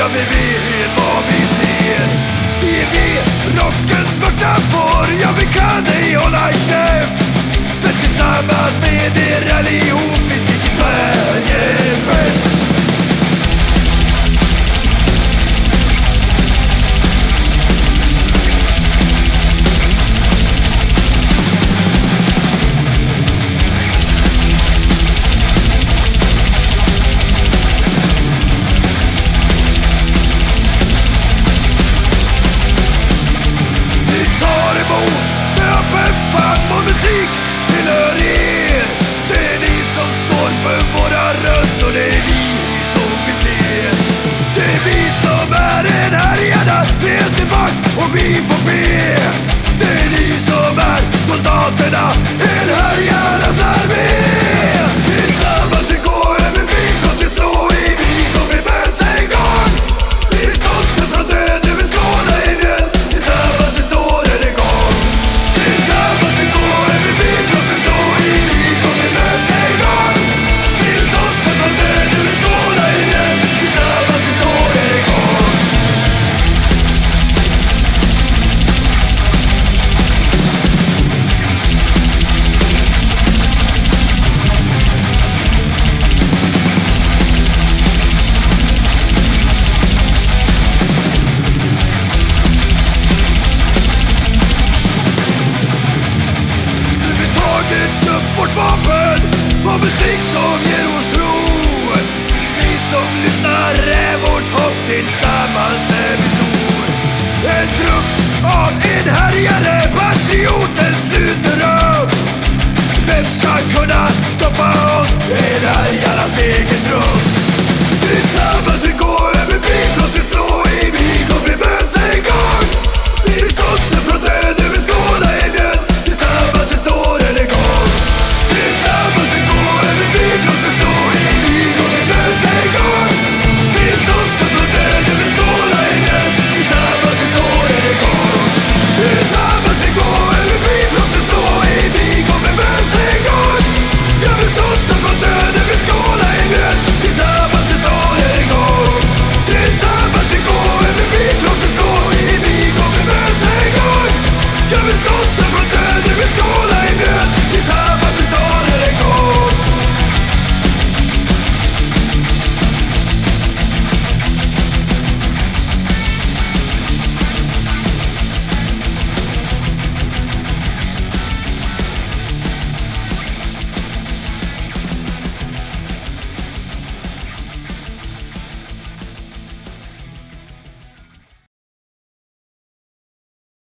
Ja, vi vet vad vi ser. Vi vet rockens svarta får. Ja, vi kan ej hålla käft. Men tillsammans med er allihop dags och vi får be. Det är ni som är soldaterna. I en härjarnas Herre, vårt hopp tillsammans är vi stor. En trupp av enhärjade patrioter sluter upp. Vem ska kunna stoppa